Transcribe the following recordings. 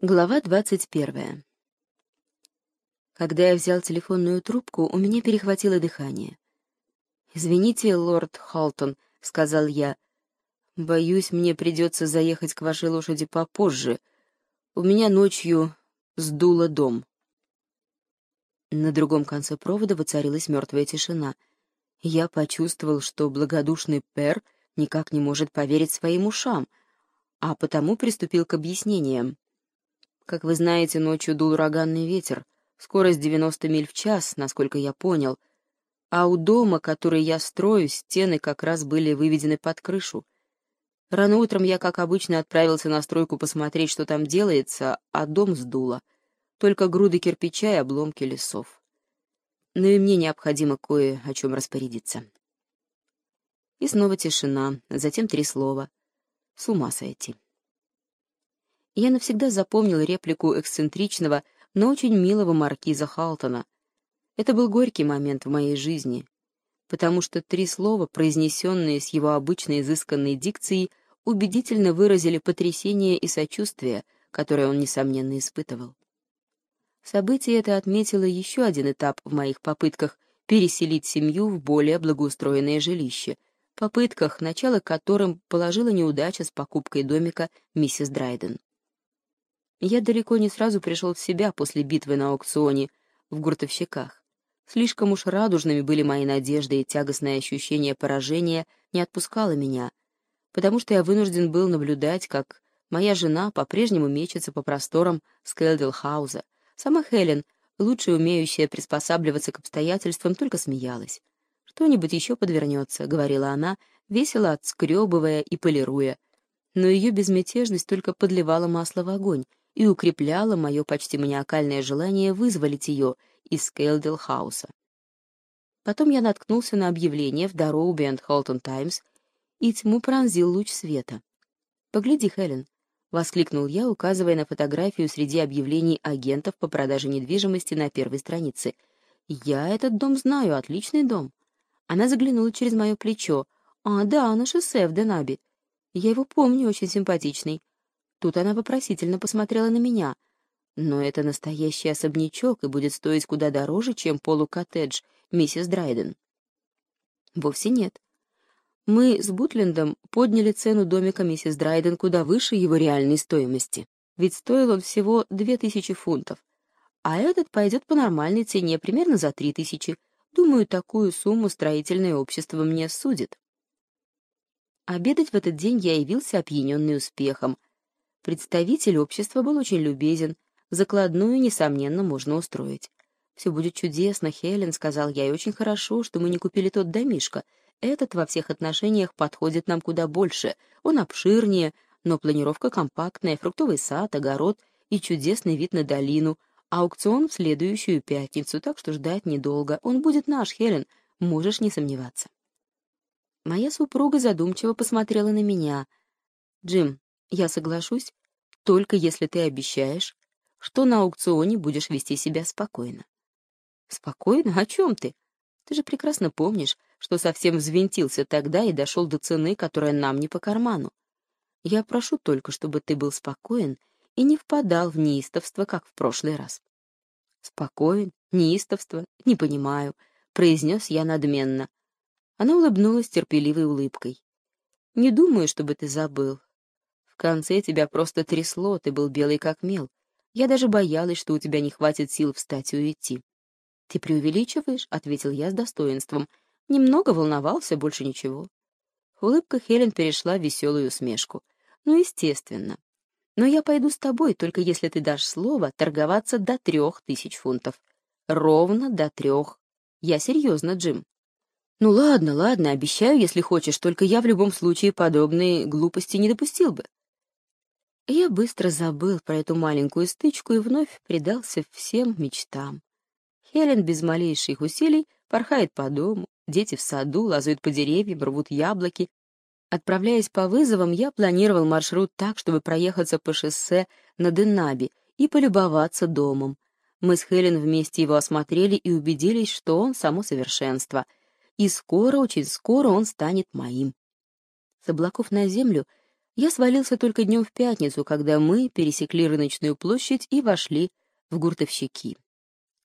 Глава двадцать первая. Когда я взял телефонную трубку, у меня перехватило дыхание. «Извините, лорд Халтон», — сказал я. «Боюсь, мне придется заехать к вашей лошади попозже. У меня ночью сдуло дом». На другом конце провода воцарилась мертвая тишина. Я почувствовал, что благодушный Пер никак не может поверить своим ушам, а потому приступил к объяснениям. Как вы знаете, ночью дул ураганный ветер, скорость 90 миль в час, насколько я понял, а у дома, который я строю, стены как раз были выведены под крышу. Рано утром я, как обычно, отправился на стройку посмотреть, что там делается, а дом сдуло. Только груды кирпича и обломки лесов. Но и мне необходимо кое о чем распорядиться. И снова тишина, затем три слова. С ума сойти я навсегда запомнил реплику эксцентричного, но очень милого маркиза Халтона. Это был горький момент в моей жизни, потому что три слова, произнесенные с его обычной изысканной дикцией, убедительно выразили потрясение и сочувствие, которое он, несомненно, испытывал. Событие это отметило еще один этап в моих попытках переселить семью в более благоустроенное жилище, попытках, начало которым положила неудача с покупкой домика миссис Драйден. Я далеко не сразу пришел в себя после битвы на аукционе в гуртовщиках. Слишком уж радужными были мои надежды, и тягостное ощущение поражения не отпускало меня, потому что я вынужден был наблюдать, как моя жена по-прежнему мечется по просторам Скелдилхауза. Сама Хелен, лучше умеющая приспосабливаться к обстоятельствам, только смеялась. «Что-нибудь еще подвернется», — говорила она, весело отскребывая и полируя. Но ее безмятежность только подливала масло в огонь, и укрепляло мое почти маниакальное желание вызволить ее из Кейлдилхауса. Потом я наткнулся на объявление в Дароуби энд Холтон Таймс, и тьму пронзил луч света. «Погляди, Хелен», — воскликнул я, указывая на фотографию среди объявлений агентов по продаже недвижимости на первой странице. «Я этот дом знаю, отличный дом». Она заглянула через мое плечо. «А, да, на шоссе в Денаби. Я его помню, очень симпатичный. Тут она вопросительно посмотрела на меня. Но это настоящий особнячок и будет стоить куда дороже, чем полукоттедж миссис Драйден. Вовсе нет. Мы с Бутлендом подняли цену домика миссис Драйден куда выше его реальной стоимости. Ведь стоил он всего две тысячи фунтов. А этот пойдет по нормальной цене, примерно за три тысячи. Думаю, такую сумму строительное общество мне судит. Обедать в этот день я явился опьяненный успехом — Представитель общества был очень любезен, закладную, несомненно, можно устроить. «Все будет чудесно, Хелен», — сказал я, — «и очень хорошо, что мы не купили тот домишко. Этот во всех отношениях подходит нам куда больше. Он обширнее, но планировка компактная, фруктовый сад, огород и чудесный вид на долину. Аукцион в следующую пятницу, так что ждать недолго. Он будет наш, Хелен, можешь не сомневаться». Моя супруга задумчиво посмотрела на меня. «Джим, я соглашусь, только если ты обещаешь, что на аукционе будешь вести себя спокойно. Спокойно? О чем ты? Ты же прекрасно помнишь, что совсем взвинтился тогда и дошел до цены, которая нам не по карману. Я прошу только, чтобы ты был спокоен и не впадал в неистовство, как в прошлый раз. Спокоен, неистовство, не понимаю, произнес я надменно. Она улыбнулась терпеливой улыбкой. Не думаю, чтобы ты забыл, конце тебя просто трясло, ты был белый как мел. Я даже боялась, что у тебя не хватит сил встать и уйти. «Ты преувеличиваешь», — ответил я с достоинством. Немного волновался, больше ничего. Улыбка Хелен перешла в веселую усмешку. «Ну, естественно. Но я пойду с тобой, только если ты дашь слово торговаться до трех тысяч фунтов. Ровно до трех. Я серьезно, Джим». «Ну ладно, ладно, обещаю, если хочешь, только я в любом случае подобные глупости не допустил бы». Я быстро забыл про эту маленькую стычку и вновь предался всем мечтам. Хелен без малейших усилий порхает по дому, дети в саду лазают по деревьям, рвут яблоки. Отправляясь по вызовам, я планировал маршрут так, чтобы проехаться по шоссе на Денаби и полюбоваться домом. Мы с Хелен вместе его осмотрели и убедились, что он само совершенство. И скоро, очень скоро он станет моим. С облаков на землю — Я свалился только днем в пятницу, когда мы пересекли рыночную площадь и вошли в гуртовщики.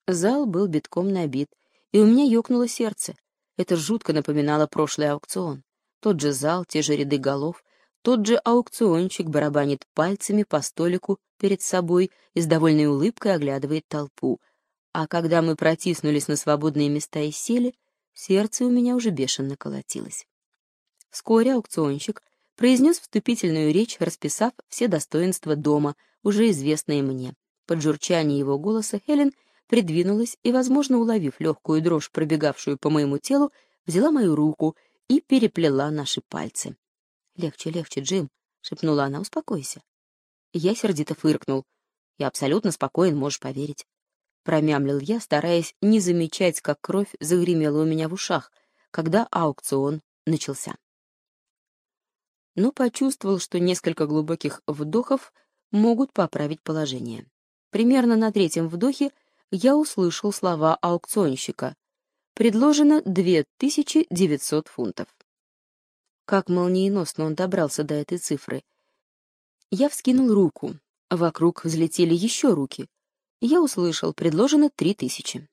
Зал был битком набит, и у меня ёкнуло сердце. Это жутко напоминало прошлый аукцион. Тот же зал, те же ряды голов, тот же аукционщик барабанит пальцами по столику перед собой и с довольной улыбкой оглядывает толпу. А когда мы протиснулись на свободные места и сели, сердце у меня уже бешено колотилось. Вскоре аукционщик произнес вступительную речь, расписав все достоинства дома, уже известные мне. Под журчание его голоса Хелен придвинулась и, возможно, уловив легкую дрожь, пробегавшую по моему телу, взяла мою руку и переплела наши пальцы. «Легче, легче, Джим», — шепнула она, — «успокойся». Я сердито фыркнул. «Я абсолютно спокоен, можешь поверить». Промямлил я, стараясь не замечать, как кровь загремела у меня в ушах, когда аукцион начался. Но почувствовал, что несколько глубоких вдохов могут поправить положение. Примерно на третьем вдохе я услышал слова аукционщика. Предложено 2900 фунтов. Как молниеносно он добрался до этой цифры. Я вскинул руку. Вокруг взлетели еще руки. Я услышал, предложено три тысячи.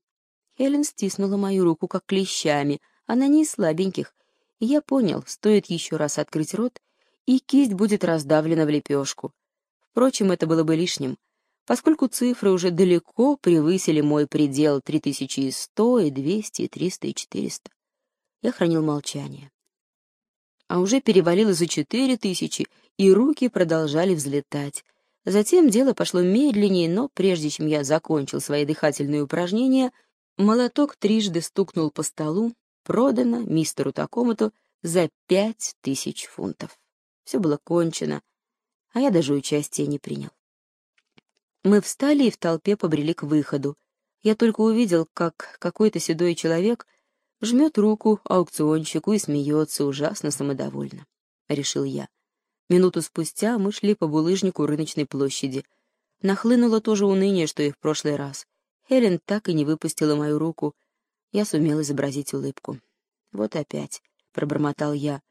Хелен стиснула мою руку как клещами, она не из слабеньких. я понял, стоит еще раз открыть рот, и кисть будет раздавлена в лепешку. Впрочем, это было бы лишним, поскольку цифры уже далеко превысили мой предел 3100 и 200 и 300 и 400. Я хранил молчание а уже перевалило за четыре тысячи, и руки продолжали взлетать. Затем дело пошло медленнее, но прежде чем я закончил свои дыхательные упражнения, молоток трижды стукнул по столу, продано мистеру такому-то за пять тысяч фунтов. Все было кончено, а я даже участия не принял. Мы встали и в толпе побрели к выходу. Я только увидел, как какой-то седой человек — жмет руку аукционщику и смеется ужасно самодовольно. Решил я. Минуту спустя мы шли по булыжнику рыночной площади. Нахлынуло то же уныние, что и в прошлый раз. Хелен так и не выпустила мою руку. Я сумел изобразить улыбку. «Вот опять», — пробормотал я.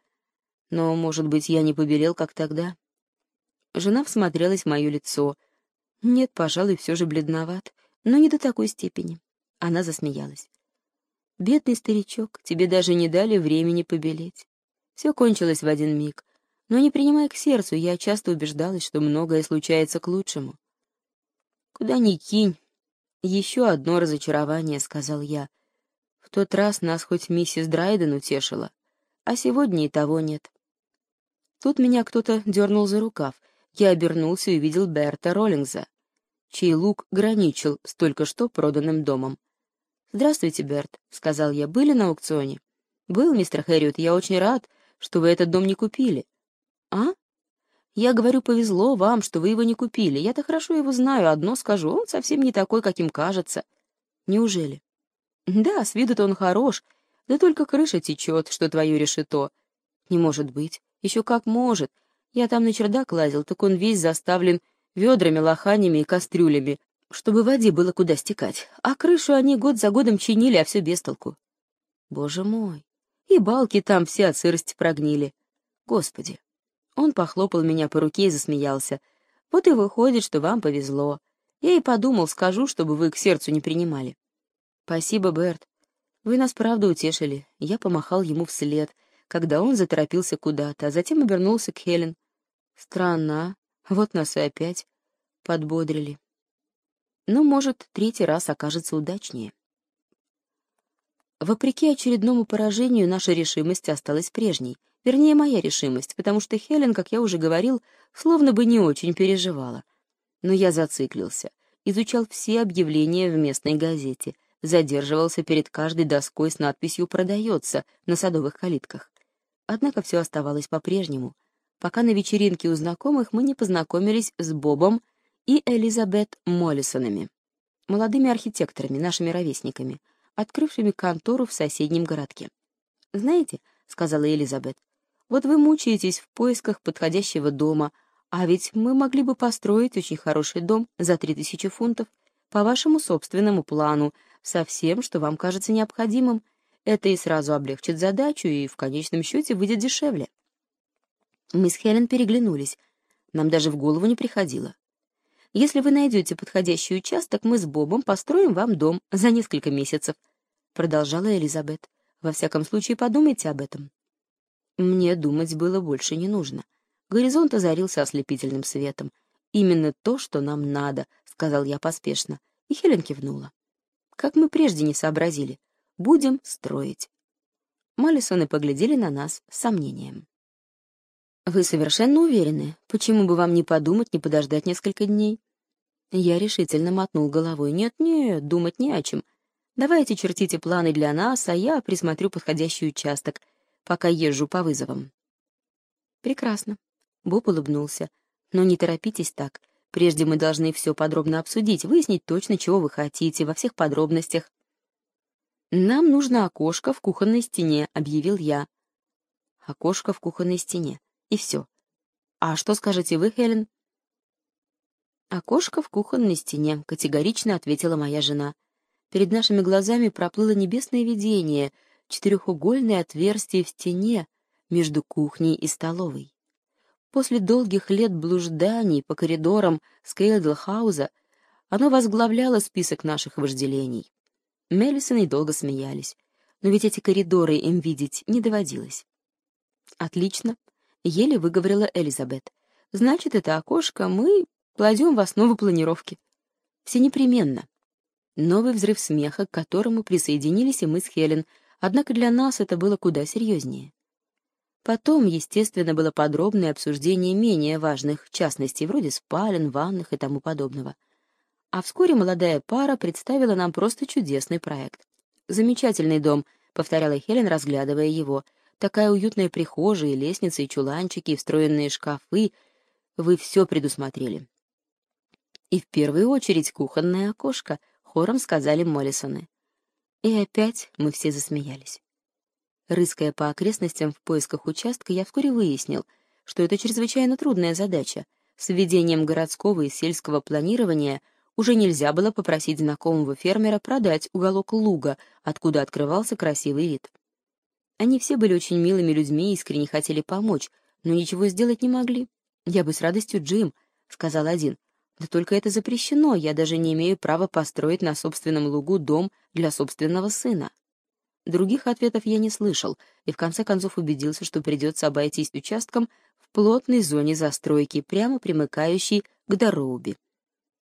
«Но, может быть, я не побелел, как тогда?» Жена всмотрелась в мое лицо. «Нет, пожалуй, все же бледноват, но не до такой степени». Она засмеялась. Бедный старичок, тебе даже не дали времени побелеть. Все кончилось в один миг. Но не принимая к сердцу, я часто убеждалась, что многое случается к лучшему. «Куда ни кинь. Еще одно разочарование», — сказал я. «В тот раз нас хоть миссис Драйден утешила, а сегодня и того нет». Тут меня кто-то дернул за рукав. Я обернулся и увидел Берта Роллингза, чей лук граничил с только что проданным домом. «Здравствуйте, Берт», — сказал я. «Были на аукционе?» «Был, мистер Хэрриот, я очень рад, что вы этот дом не купили». «А?» «Я говорю, повезло вам, что вы его не купили. Я-то хорошо его знаю, одно скажу, он совсем не такой, каким кажется». «Неужели?» «Да, с виду-то он хорош, да только крыша течет, что твое решето». «Не может быть. Еще как может. Я там на чердак лазил, так он весь заставлен ведрами, лоханями и кастрюлями, чтобы воде было куда стекать, а крышу они год за годом чинили, а все без толку. Боже мой, и балки там все от сырости прогнили. Господи. Он похлопал меня по руке и засмеялся. Вот и выходит, что вам повезло. Я и подумал, скажу, чтобы вы к сердцу не принимали. Спасибо, Берт. Вы нас правда утешили. Я помахал ему вслед, когда он заторопился куда-то, а затем обернулся к Хелен. Странно, а? Вот нас и опять подбодрили но, может, третий раз окажется удачнее. Вопреки очередному поражению, наша решимость осталась прежней. Вернее, моя решимость, потому что Хелен, как я уже говорил, словно бы не очень переживала. Но я зациклился, изучал все объявления в местной газете, задерживался перед каждой доской с надписью «Продается» на садовых калитках. Однако все оставалось по-прежнему, пока на вечеринке у знакомых мы не познакомились с Бобом и Элизабет Моллисонами, молодыми архитекторами, нашими ровесниками, открывшими контору в соседнем городке. «Знаете», — сказала Элизабет, — «вот вы мучаетесь в поисках подходящего дома, а ведь мы могли бы построить очень хороший дом за три тысячи фунтов по вашему собственному плану, со всем, что вам кажется необходимым. Это и сразу облегчит задачу, и в конечном счете выйдет дешевле». Мы с Хелен переглянулись. Нам даже в голову не приходило. Если вы найдете подходящий участок, мы с Бобом построим вам дом за несколько месяцев, продолжала Элизабет. Во всяком случае, подумайте об этом. Мне думать было больше не нужно. Горизонт озарился ослепительным светом. Именно то, что нам надо, сказал я поспешно, и Хелен кивнула. Как мы прежде не сообразили. Будем строить. Маллисоны поглядели на нас с сомнением. «Вы совершенно уверены? Почему бы вам не подумать, не подождать несколько дней?» Я решительно мотнул головой. «Нет-нет, думать не о чем. Давайте чертите планы для нас, а я присмотрю подходящий участок, пока езжу по вызовам». «Прекрасно». Боб улыбнулся. «Но не торопитесь так. Прежде мы должны все подробно обсудить, выяснить точно, чего вы хотите, во всех подробностях». «Нам нужно окошко в кухонной стене», — объявил я. «Окошко в кухонной стене. И все. А что скажете вы, Хелен?» «Окошко в кухонной стене», — категорично ответила моя жена. Перед нашими глазами проплыло небесное видение, четырехугольное отверстие в стене между кухней и столовой. После долгих лет блужданий по коридорам Скейлдлхауза оно возглавляло список наших вожделений. Меллисоны долго смеялись, но ведь эти коридоры им видеть не доводилось. «Отлично», — еле выговорила Элизабет. «Значит, это окошко мы кладем в основу планировки. Все непременно». Новый взрыв смеха, к которому присоединились и мы с Хелен, однако для нас это было куда серьезнее. Потом, естественно, было подробное обсуждение менее важных частностей, вроде спален, ванных и тому подобного. А вскоре молодая пара представила нам просто чудесный проект. «Замечательный дом», — повторяла Хелен, разглядывая его. «Такая уютная прихожая, лестница и чуланчики, и встроенные шкафы. Вы все предусмотрели». «И в первую очередь кухонное окошко», — хором сказали Моллисоны. И опять мы все засмеялись. Рыская по окрестностям в поисках участка, я вскоре выяснил, что это чрезвычайно трудная задача. С введением городского и сельского планирования — уже нельзя было попросить знакомого фермера продать уголок луга, откуда открывался красивый вид. Они все были очень милыми людьми и искренне хотели помочь, но ничего сделать не могли. «Я бы с радостью, Джим», — сказал один. «Да только это запрещено, я даже не имею права построить на собственном лугу дом для собственного сына». Других ответов я не слышал, и в конце концов убедился, что придется обойтись участком в плотной зоне застройки, прямо примыкающей к Дороуби.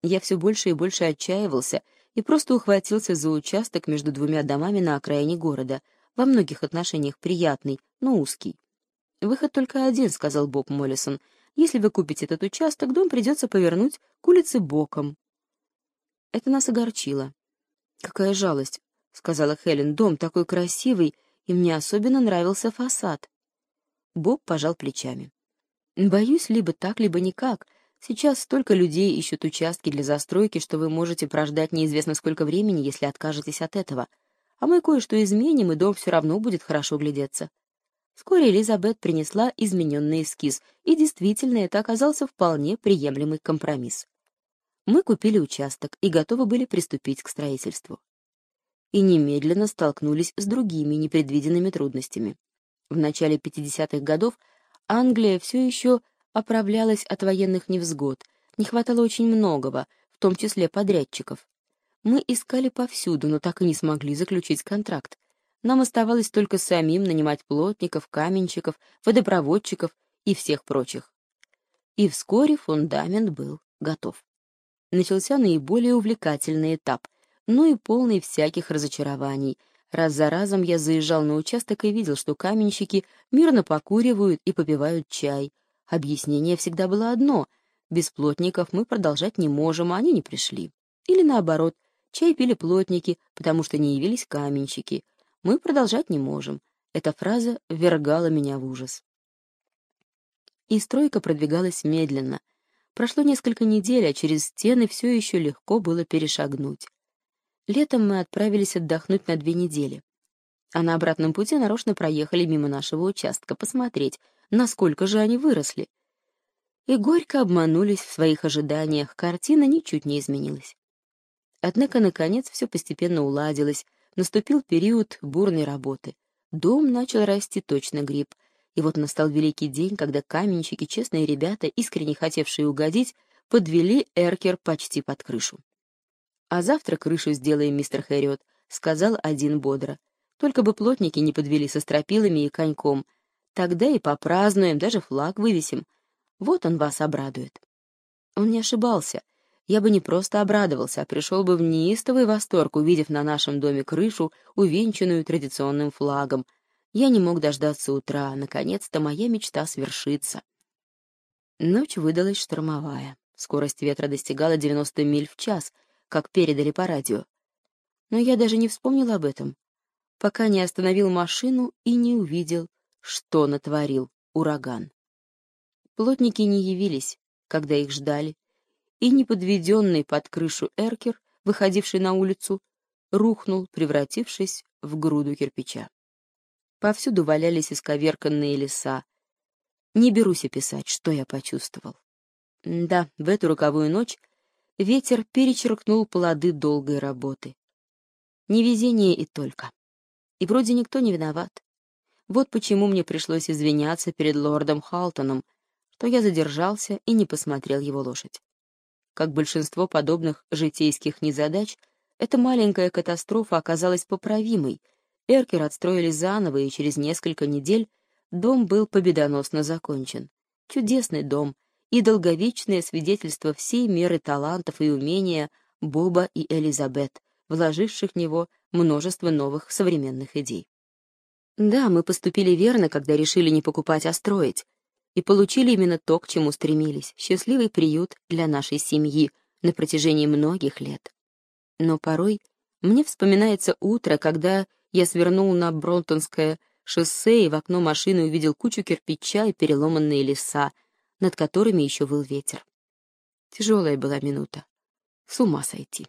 Я все больше и больше отчаивался и просто ухватился за участок между двумя домами на окраине города, во многих отношениях приятный, но узкий. «Выход только один», — сказал Боб Моллисон. «Если вы купите этот участок, дом придется повернуть к улице боком». Это нас огорчило. «Какая жалость», — сказала Хелен. «Дом такой красивый, и мне особенно нравился фасад». Боб пожал плечами. «Боюсь, либо так, либо никак. Сейчас столько людей ищут участки для застройки, что вы можете прождать неизвестно сколько времени, если откажетесь от этого. А мы кое-что изменим, и дом все равно будет хорошо глядеться. Вскоре Элизабет принесла измененный эскиз, и действительно это оказался вполне приемлемый компромисс. Мы купили участок и готовы были приступить к строительству. И немедленно столкнулись с другими непредвиденными трудностями. В начале 50-х годов Англия все еще оправлялась от военных невзгод, не хватало очень многого, в том числе подрядчиков. Мы искали повсюду, но так и не смогли заключить контракт. Нам оставалось только самим нанимать плотников, каменщиков, водопроводчиков и всех прочих. И вскоре фундамент был готов. Начался наиболее увлекательный этап, но и полный всяких разочарований. Раз за разом я заезжал на участок и видел, что каменщики мирно покуривают и попивают чай — Объяснение всегда было одно — без плотников мы продолжать не можем, а они не пришли. Или наоборот, чай пили плотники, потому что не явились каменщики. Мы продолжать не можем. Эта фраза ввергала меня в ужас. И стройка продвигалась медленно. Прошло несколько недель, а через стены все еще легко было перешагнуть. Летом мы отправились отдохнуть на две недели. А на обратном пути нарочно проехали мимо нашего участка посмотреть — насколько же они выросли. И горько обманулись в своих ожиданиях, картина ничуть не изменилась. Однако, наконец, все постепенно уладилось, наступил период бурной работы. Дом начал расти точно гриб, И вот настал великий день, когда каменщики, честные ребята, искренне хотевшие угодить, подвели эркер почти под крышу. «А завтра крышу сделаем, мистер Хэриот», — сказал один бодро. «Только бы плотники не подвели со стропилами и коньком. Тогда и попразднуем, даже флаг вывесим. Вот он вас обрадует». Он не ошибался. Я бы не просто обрадовался, а пришел бы в неистовый восторг, увидев на нашем доме крышу, увенчанную традиционным флагом. Я не мог дождаться утра, наконец-то моя мечта свершится. Ночь выдалась штормовая. Скорость ветра достигала 90 миль в час, как передали по радио. Но я даже не вспомнил об этом, пока не остановил машину и не увидел, что натворил ураган. Плотники не явились, когда их ждали, и неподведенный под крышу эркер, выходивший на улицу, рухнул, превратившись в груду кирпича. Повсюду валялись исковерканные леса. Не берусь описать, что я почувствовал. Да, в эту роковую ночь ветер перечеркнул плоды долгой работы. Невезение и только. И вроде никто не виноват. Вот почему мне пришлось извиняться перед лордом Халтоном, что я задержался и не посмотрел его лошадь. Как большинство подобных житейских незадач, эта маленькая катастрофа оказалась поправимой. Эркер отстроили заново, и через несколько недель дом был победоносно закончен. Чудесный дом — и долговечное свидетельство всей меры талантов и умения Боба и Элизабет, вложивших в него множество новых современных идей. Да, мы поступили верно, когда решили не покупать, а строить, и получили именно то, к чему стремились — счастливый приют для нашей семьи на протяжении многих лет. Но порой мне вспоминается утро, когда я свернул на Бронтонское шоссе и в окно машины увидел кучу кирпича и переломанные леса, над которыми еще выл ветер. Тяжелая была минута. С ума сойти.